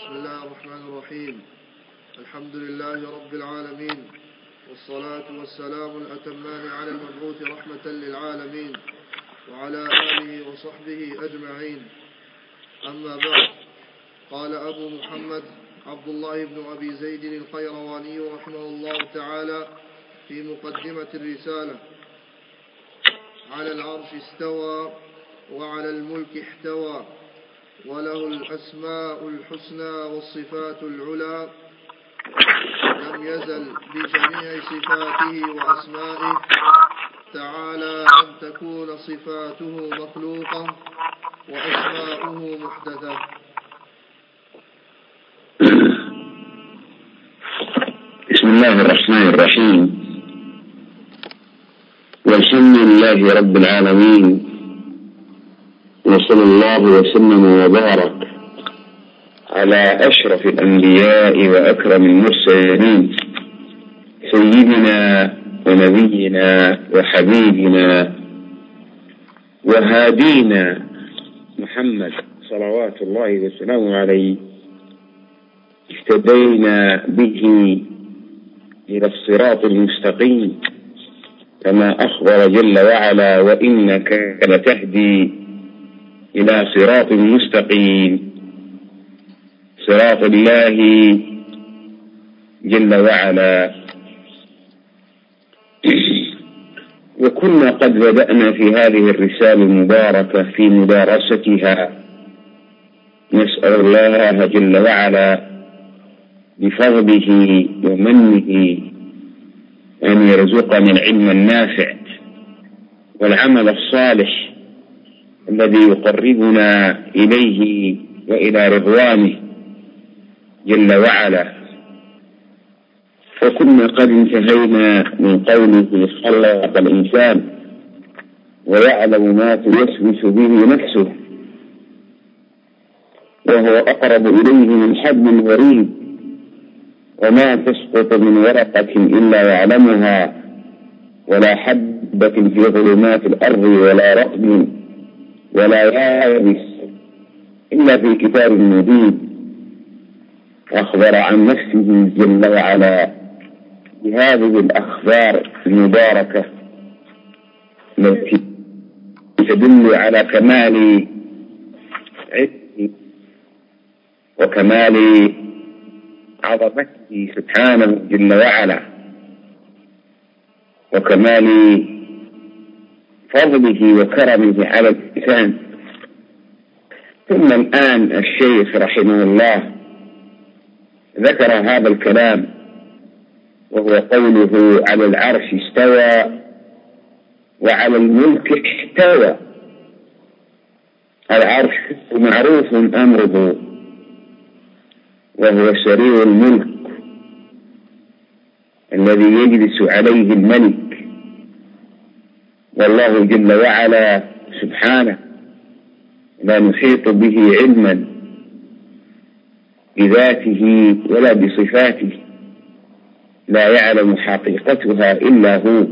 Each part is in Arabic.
بسم الله الرحمن الرحيم. الحمد لله رب العالمين. والصلاة والسلام الأتمان على المبعوث رحمة للعالمين وعلى آله وصحبه أجمعين. أما بعد قال أبو محمد عبد الله بن أبي زيد القيرواني رحمه الله تعالى في مقدمة الرسالة على العرش استوى وعلى الملك احتوى. وله الأسماء الحسنى والصفات العلى. لم يزل بجميع صفاته وأسمائه. تعالى أن تكون صفاته مخلوقة وأسماؤه محدثة بسم الله الرحمن الرحيم. والحمد لله رب العالمين. وصلى الله وسلم وبارك على أشرف الأنبياء وأكرم المرسلين. سيدنا ونبينا وحبيبنا وهادينا محمد صلوات الله وسلامه عليه. اهتدينا به إلى الصراط المستقيم كما أخبر جل وعلا وإنك لتهدي إلى صراط مستقيم. صراط الله جل وعلا. وكنا قد بدأنا في هذه الرسالة المباركة في مدارستها. نسأل الله جل وعلا بفضله ومنه أن يرزقنا العلم النافع والعمل الصالح الذي يقربنا إليه وإلى رضوانه جل وعلا. وكنا قد انتهينا من قوله خلق الإنسان ويعلم ما توسوس به نفسه وهو أقرب إليه من حبل الوريد وما تسقط من ورقة إلا يعلمها ولا حبة في ظلمات الأرض ولا رطب ولا يابس إلا في كتاب مبين. أخبر عن نفسه جل وعلا بهذه الأخبار المباركة التي تدل على كمال علمه وكمال عظمته سبحانه جل وعلا وكمال فضله وكرمه على الإنسان. ثم الآن الشيخ رحمه الله ذكر هذا الكلام وهو قوله على العرش استوى وعلى الملك احتوى العرش معروف أمره وهو سرير الملك الذي يجلس عليه الملك. والله جل وعلا سبحانه لا نحيط به علما بذاته ولا بصفاته. لا يعلم حقيقتها إلا هو.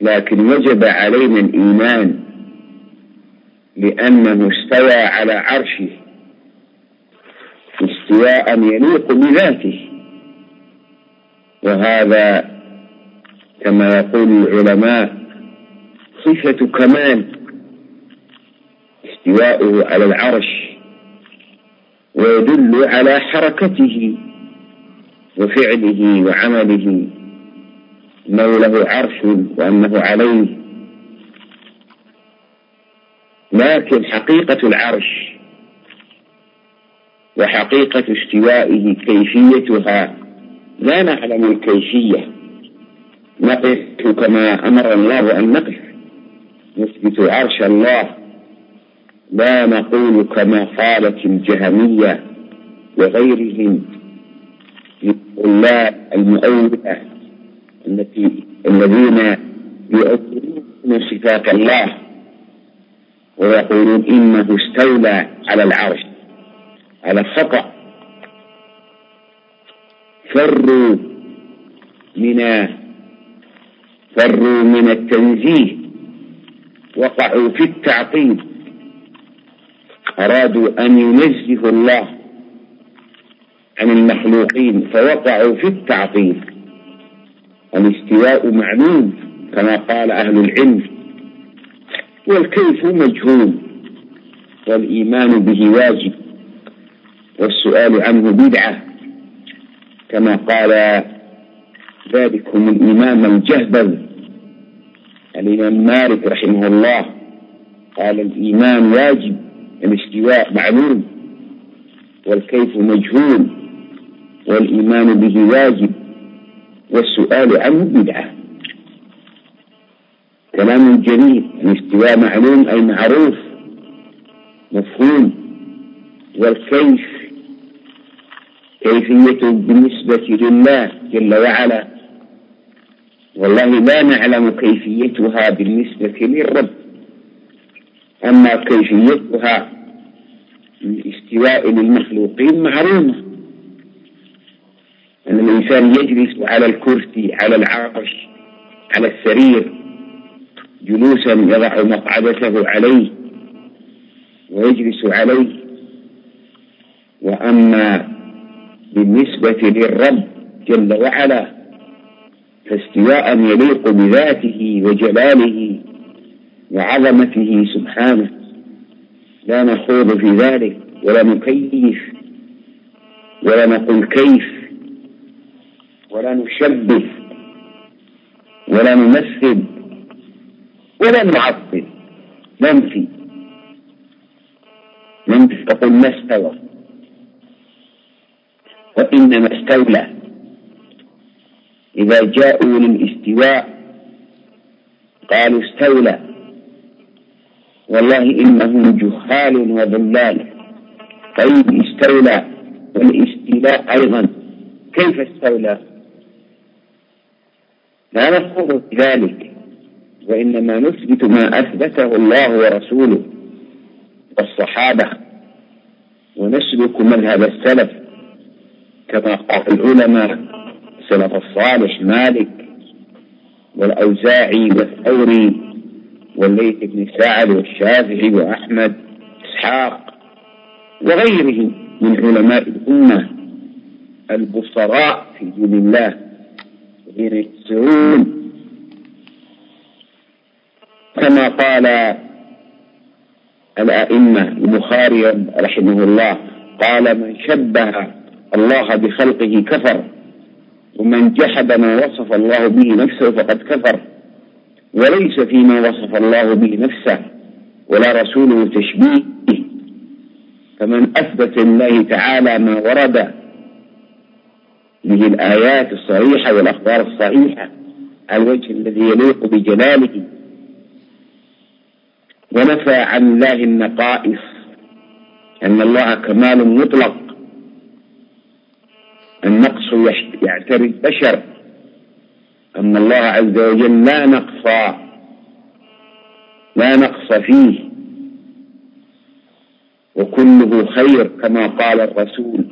لكن وجب علينا الإيمان لأنه استوى على عرشه. استواء يليق بذاته. وهذا كما يقول العلماء صفة كمال استواؤه على العرش ويدل على حركته وفعله وعمله انه له عرش وأنه عليه. لكن حقيقة العرش وحقيقة استوائه كيفيتها لا نعلم الكيفية. نقف كما أمر الله أن نقف. نثبت عرش الله. لا نقول كما قالت الجهمية وغيرهم لله المؤولة التي الذين يؤولون صفات الله ويقولون إنه استولى على العرش على الخطأ. فروا من فروا من التنزيه. وقعوا في التعطيل أرادوا أن ينزهوا الله عن المخلوقين فوقعوا في التعطيل الاستواء معلوم كما قال أهل العلم. والكيف مجهول والإيمان به واجب والسؤال عنه بدعة. كما قال ذلكم الإمام الجهبل الإمام مالك رحمه الله. قال الإيمان واجب الاستواء معلوم والكيف مجهول والإيمان به واجب والسؤال عنه بدعة. كلام جميل الاستواء معلوم أي معروف مفهوم والكيف كيفيته بالنسبة لله جل وعلا. والله لا نعلم كيفيتها بالنسبة للرب. أما كيفيتها الاستواء للمخلوقين معلومة. أن الإنسان يجلس على الكرسي على العرش على السرير جلوسا يضع مقعدته عليه ويجلس عليه. وأما بالنسبة للرب جل وعلا فاستواء يليق بذاته وجلاله وعظمته سبحانه. لا نخوض في ذلك ولا نكيف ولا نقول كيف ولا نشبه ولا نمثل ولا نعطل. ننفي ننفي تقول ما استوى وإنما استولى. إذا جاءوا للاستواء قالوا استولى. والله إنهم جهال وضلال طيب استولى. والاستيلاء أيضا. كيف استولى؟ لا نخوض ذلك وإنما نثبت ما أثبته الله ورسوله والصحابة. ونسلك مذهب السلف كما قال العلماء. السلف الصالح مالك والأوزاعي والثوري والليث بن سعد والشافعي وأحمد إسحاق وغيرهم من علماء الأمة البصراء في دين الله. الذين يفسرون كما قال الأئمة البخاري رحمه الله قال من شبه الله بخلقه كفر. ومن جحد ما وصف الله به نفسه فقد كفر. وليس فيما وصف الله به نفسه ولا رسوله تشبيه فمن أثبت لله تعالى ما ورد به الآيات الصحيحة والأخبار الصحيحة على الوجه الذي يليق بجلاله. ونفى عن الله النقائص أن الله كمال مطلق. النقص يعتري البشر أن الله عز وجل لا نقص لا نقص فيه. وكله خير كما قال الرسول.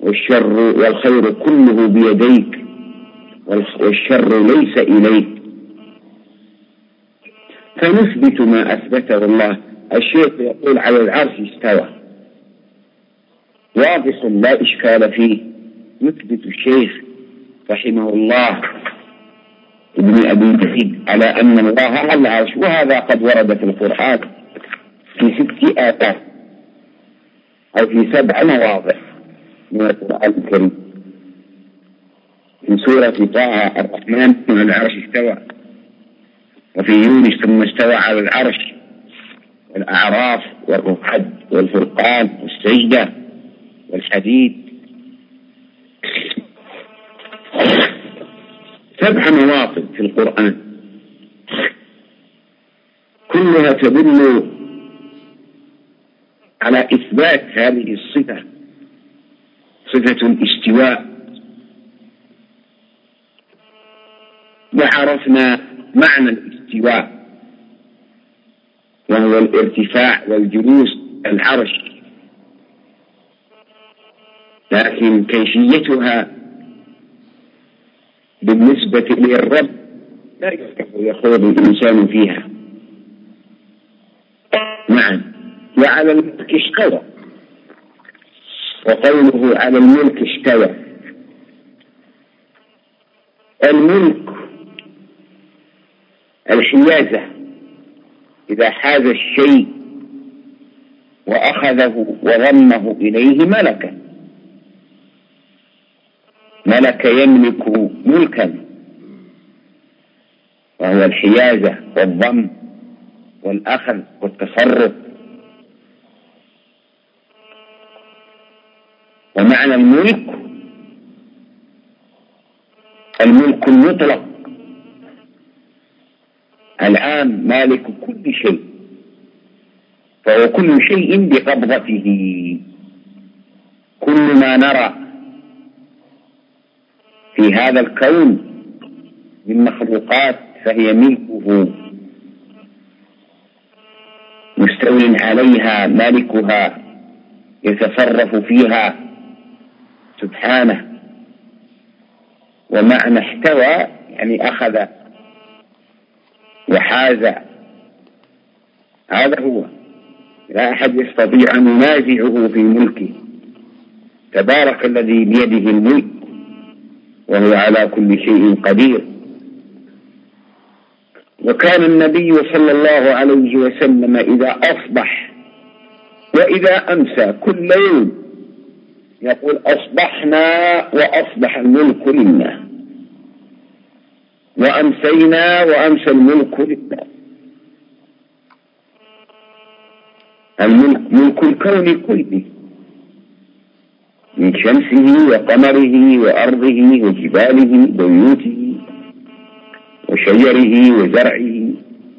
والشر والخير كله بيديك. والشر ليس إليك. فنثبت ما أثبته الله. الشيخ يقول على العرش استوى. واضح لا إشكال فيه. يثبت الشيخ رحمه الله ابن أبي زيد على أن الله على العرش وهذا قد ورد في القرآن في ست آيات أو في سبع مواضع من القرآن الكريم. في سورة طه الرحمن من العرش استوى. وفي يونس ثم استوى على العرش. والأعراف والرقد والفرقان والسجدة والحديد سبع مواطن في القرآن. كلها تدل على إثبات هذه الصفة صفة الاستواء. وعرفنا معنى الاستواء وهو الارتفاع والجلوس العرش. لكن كيفيتها بالنسبة للرب. لا يخوض الإنسان فيها. نعم. وعلى الملك اشترى وقوله على الملك استوى الملك الحيازة. إذا حاز الشيء وأخذه وضمه إليه ملكا ملك يملك ملكا. وهو الحيازة والضم والأخذ والتصرف. ومعنى الملك الملك المطلق. العام مالك كل شيء. فهو كل شيء بقبضته. كل ما نرى في هذا الكون من مخلوقات فهي ملكه. مستو عليها مالكها يتصرف فيها. سبحانه. ومعنى احتوى يعني أخذ وحاز. هذا هو. لا أحد يستطيع أن ينازعه في ملكه. تبارك الذي بيده الملك. وهو على كل شيء قدير. وكان النبي صلى الله عليه وسلم إذا أصبح وإذا أمسى كل يوم يقول أصبحنا وأصبح الملك لله وأمسينا وأمسى الملك لله الملك ملك الكون كله. من شمسه وقمره وأرضه وجباله وبيوته وشجره وزرعه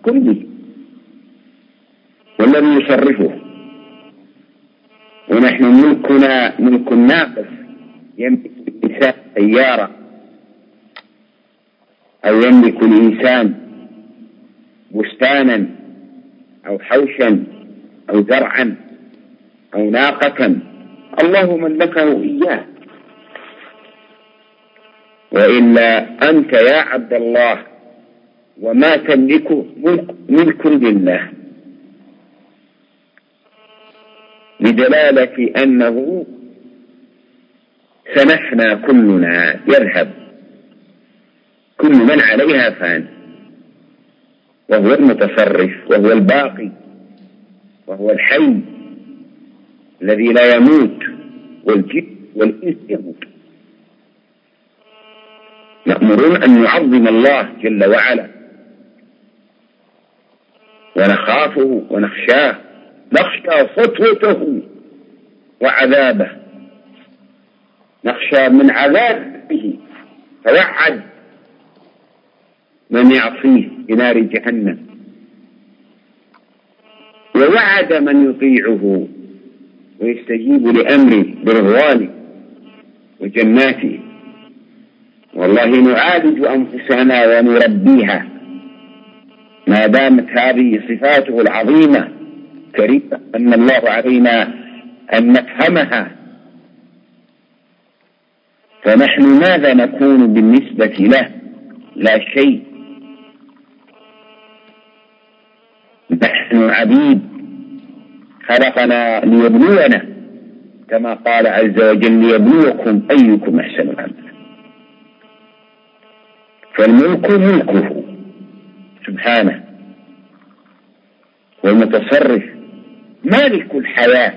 كله والذي يصرفه. ونحن ملكنا ملك ناقص يملك الإنسان سيارة. أو يملك الإنسان بستانا أو حوشا أو زرعا أو ناقة. الله ملكه إياه. وإلا أنت يا عبد الله وما تملكه ملك, لله. لدلالة أنه سنفنى كلنا يذهب. كل من عليها فان. وهو المتصرف وهو الباقي وهو الحي. الذي لا يموت والجن والإنس يموت نأمرون أن نعظم الله جل وعلا. ونخافه ونخشاه نخشى سطوته وعذابه. نخشى من عذابه فوعد من يعصيه بنار جهنم. ووعد من يطيعه. ويستجيب لأمره برضوانه وجناته والله نعالج أنفسنا ونربيها. ما دامت هذه صفاته العظيمة كريمة أن الله علينا أن نفهمها. فنحن ماذا نكون بالنسبة له؟ لا شيء. نحن عبيد خلقنا ليبلونا كما قال عز وجل ليبلوكم أيكم أحسن عملا فالملك ملكه. سبحانه. والمتصرف. مالك الحياة.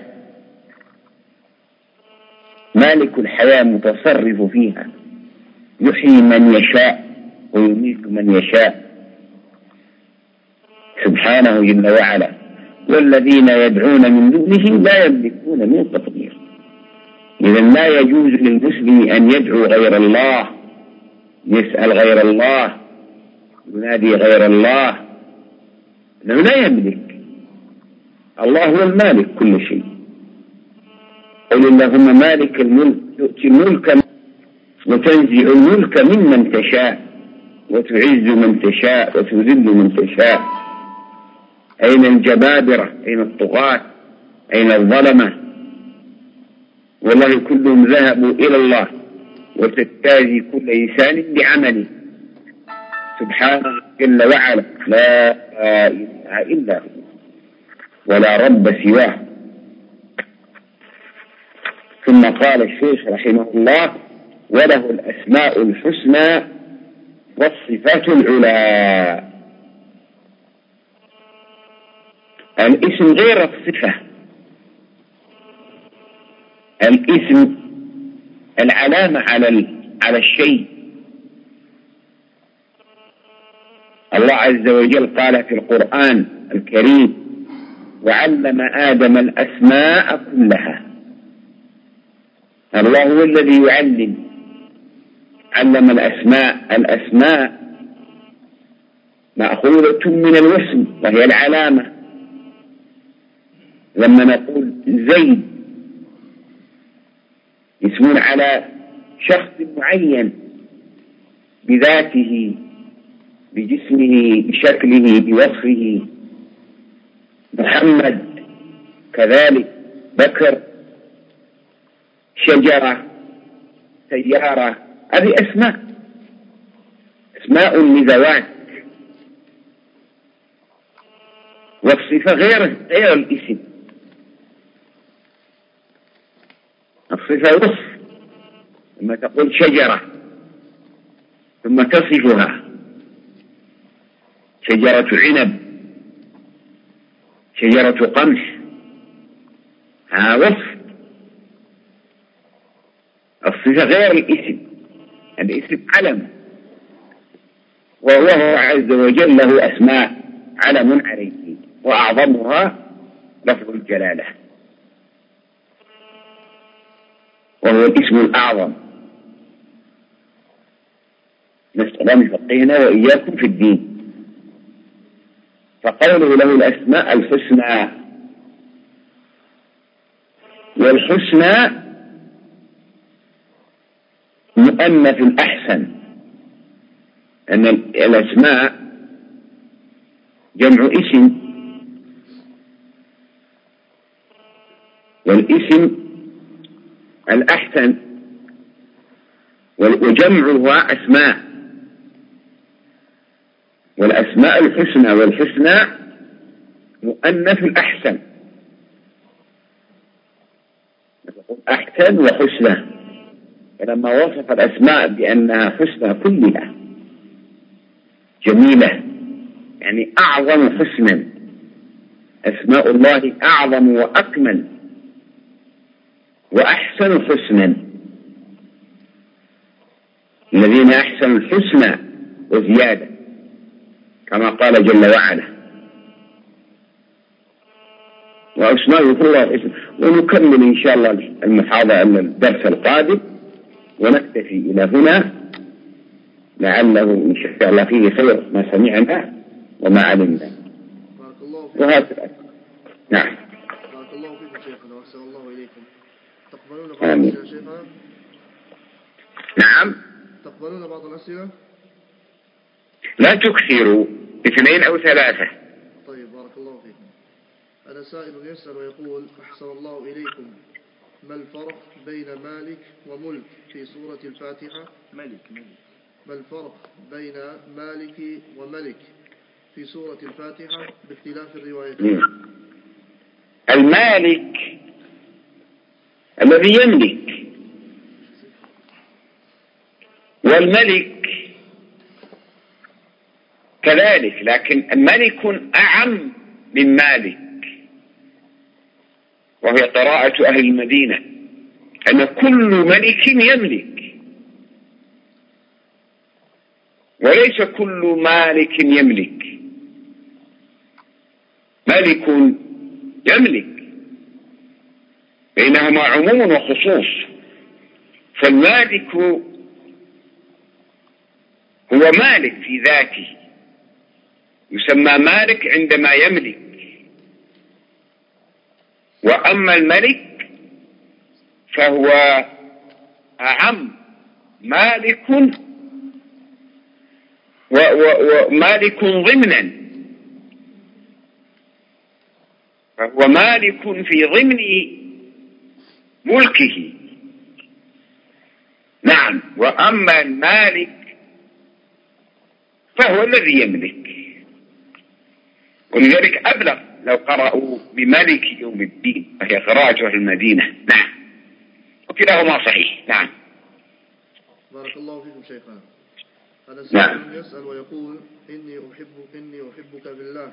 مالك الحياة متصرف فيها. يحيي من يشاء ويميت من يشاء. سبحانه جل وعلا. والذين يدعون من دونه لا يملكون من قطمير إذا لا يجوز للمسلم أن يدعو غير الله يسأل غير الله ينادي غير الله. لأنه لا يملك. الله هو المالك كل شيء. قل اللهم مالك الملك تؤتي الملك وتنزع الملك ممن تشاء وتعز من تشاء وتذل من تشاء. أين الجبابرة؟ أين الطغاة؟ أين الظلمة؟ والله كلهم ذهبوا إلى الله وتجازي كل إنسان بعمله. سبحانه جل وعلا لا إله إلا هو ولا رب سواه. ثم قال الشيخ رحمه الله وله الأسماء الحسنى والصفات العلى. الاسم غير الصفة. الاسم العلامة على على الشيء. الله عز وجل قال في القرآن الكريم وعلم آدم الأسماء كلها. الله هو الذي يعلم. علم الأسماء الأسماء مأخوذة من الوسم وهي العلامة. لما نقول زيد اسم على شخص معين بذاته بجسمه بشكله بوصفه. محمد كذلك بكر شجرة سيارة هذه أسماء. أسماء لذوات. والصفة غير غير الاسم. الصفة وصف لما تقول شجرة ثم تصفها. شجرة عنب شجرة قمح ها وصف. الصفة غير الاسم الاسم علم. وهو عز وجل له أسماء علم عليه وأعظمها لفظ الجلالة. وهو الاسم الأعظم. نسأل الله يفقهنا وإياكم في الدين. فقوله له الأسماء الحسنى. والحسنى مؤنث الأحسن أن الأسماء جمع اسم. والاسم الأحسن وجمعها أسماء. والأسماء الحسنى والحسنى مؤنث الأحسن. أحسن وحسنى. فلما وصف الأسماء بأنها حسنى كلها جميلة يعني أعظم حسنا. أسماء الله أعظم وأكمل. وأحسن حسنا. الذين أحسنوا الحسنى وزيادة كما قال جل وعلا. وأسماء كلها اسم ونكمل إن شاء الله المحاضرة الدرس القادم ونكتفي إلى هنا. لعله إن شاء الله فيه خير ما سمعنا وما علمنا. بارك الله فيك. وهكذا. نعم. بارك الله فيكم شيخنا وأحسن الله إليكم. تقبلون بعض آمين. الأسئلة شيخنا نعم. تقبلون بعض الأسئلة؟ لا تكثروا. اثنين أو ثلاثة. طيب بارك الله فيكم. هذا سائل يسأل ويقول أحسن الله إليكم. ما الفرق بين مالك وملك في سورة الفاتحة؟ ملك ملك. ما الفرق بين مالك وملك في سورة الفاتحة باختلاف الروايتين. المالك الذي يملك. والملك كذلك لكن ملك أعم من مالك. وهي قراءة أهل المدينة أن كل ملك يملك. وليس كل مالك يملك. ملك يملك. بينهما عموم وخصوص. فالمالك هو مالك في ذاته. يسمى مالك عندما يملك. وأما الملك فهو أعم مالك ومالك ضمنا. فهو مالك في ضمن ملكه. نعم وأما المالك فهو الذي يملك. ولذلك أبلغ لو قرأوا بملك يوم الدين وهي قراءة أهل المدينة. نعم. كلاهما صحيح. نعم. بارك الله فيكم شيخنا. هذا نعم. سائل يسأل ويقول إني أحب إني أحبك بالله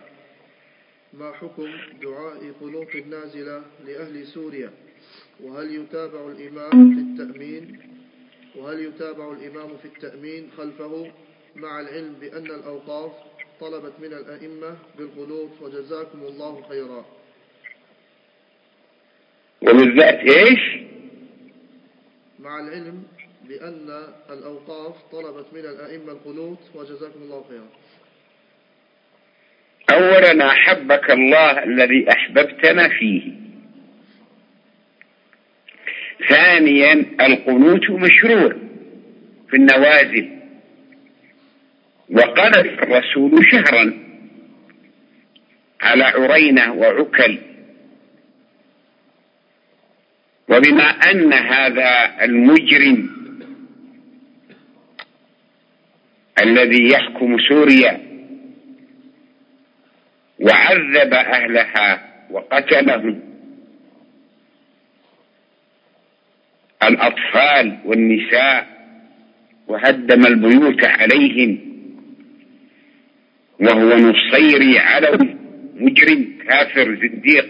ما حكم دعاء قنوط النازلة لأهل سوريا؟ وهل يتابع الإمام في التأمين؟ وهل يتابع الإمام في التأمين خلفه مع العلم بأن الأوقاف طلبت من الأئمة بالقنوط وجزاكم الله خيرا؟ وبالذات إيش؟ مع العلم بأن الأوقاف طلبت من الأئمة القنوط وجزاكم الله خيرا. اولا أحبك الله الذي أحببتنا فيه. ثانيا القنوت مشروع في النوازل. وقال الرسول شهرا على عرينة وعكل. وبما أن هذا المجرم الذي يحكم سوريا وعذب أهلها وقتلهم الأطفال والنساء وهدم البيوت عليهم وهو نصيري علوي مجرم كافر زنديق.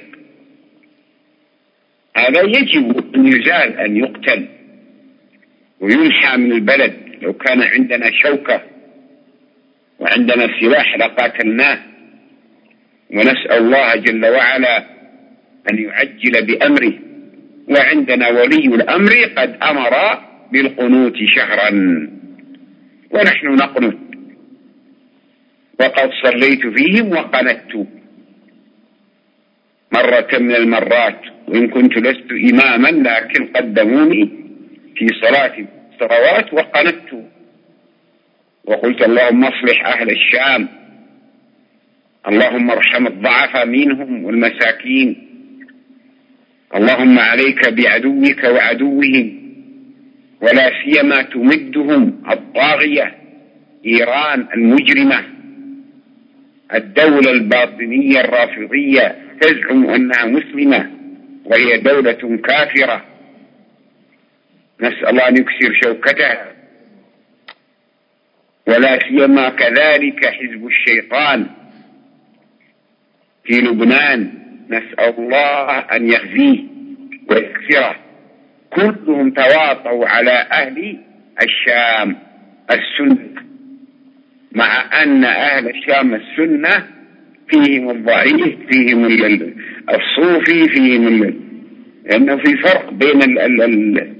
هذا يجب أن يزال أن يقتل وينحى من البلد. لو كان عندنا شوكة وعندنا سلاح لقاتلناه ونسأل الله جل وعلا أن يعجل بأمره. وعندنا ولي الأمر قد أمر بالقنوت شهرا. ونحن نقنت. وقد صليت فيهم وقنت. مرة من المرات وإن كنت لست إماما لكن قدموني في صلاة الصلوات وقنت. وقلت اللهم اصلح أهل الشام. اللهم ارحم الضعف منهم والمساكين. اللهم عليك بعدوك وعدوهم ولا سيما تمدهم الطاغية إيران المجرمة الدولة الباطنية الرافضية تزعم أنها مسلمة وهي دولة كافرة. نسأل الله أن يكسر شوكتها. ولا سيما كذلك حزب الشيطان في لبنان. نسأل الله أن يخزيه ويكسره كلهم تواطوا على أهل الشام السنة مع أن أهل الشام السنة فيهم الضعيف فيهم الصوفي فيهم لأنه في فرق بين ال ال ال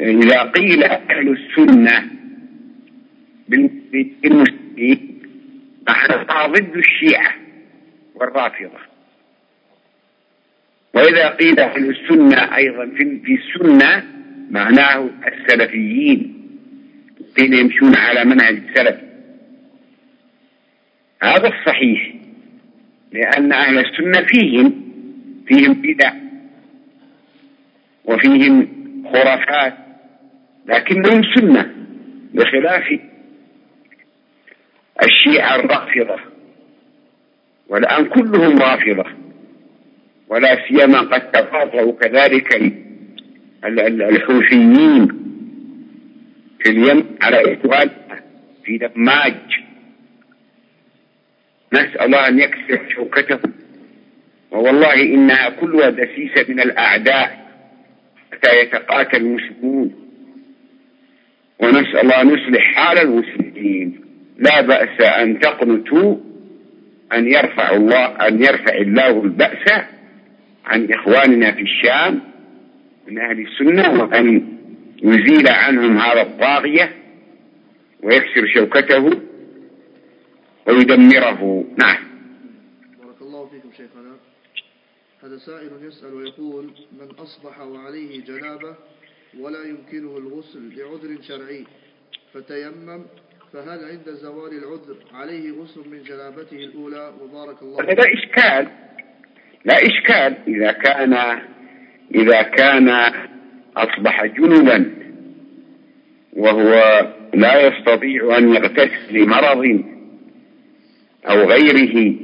إذا قيل أهل السنة بالمسلمين معناها ضد الشيعة والرافضة. وإذا قيل أهل السنة أيضا في السنة معناه السلفيين. الذين يمشون على منهج السلف. هذا الصحيح لأن أهل السنة فيهم فيهم بدع وفيهم خرافات لكنهم سنة بخلاف الشيعة الرافضة. والآن كلهم رافضة. ولا سيما قد تقاطعوا كذلك الحوثيين في اليمن. على إخوان في دماج. نسأل الله أن يكسر شوكتهم. ووالله إنها كلها دسيسة من الأعداء حتى يتقاتل المسلمون. ونسأل الله أن يصلح حال المسلمين. لا بأس أن تقنتوا أن يرفع الله أن يرفع الله البأس عن إخواننا في الشام من أهل السنة وأن يزيل عنهم هذا الطاغية ويكسر شوكته ويدمره. نعم. بارك الله فيكم شيخنا. هذا سائل يسأل ويقول من أصبح وعليه جنابة ولا يمكنه الغسل لعذر شرعي فتيمم فهل عند زوال العذر عليه غسل من جنابته الأولى؟ وبارك الله هذا إشكال. لا إشكال. إذا كان إذا كان أصبح جنبا وهو لا يستطيع أن يغتسل لمرض أو غيره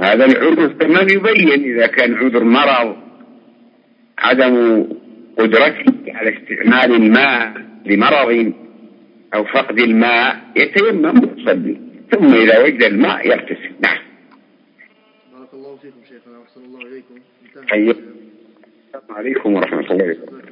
هذا العذر كمان يبين إذا كان عذر مرض عدم قدرته على استعمال الماء لمرض أو فقد الماء يتيمم ويصلي ثم إذا وجد الماء يغتسل نعم بارك الله فيكم شيخنا وأحسن الله إليكم انتهى السلام عليكم ورحمة الله وبركاته.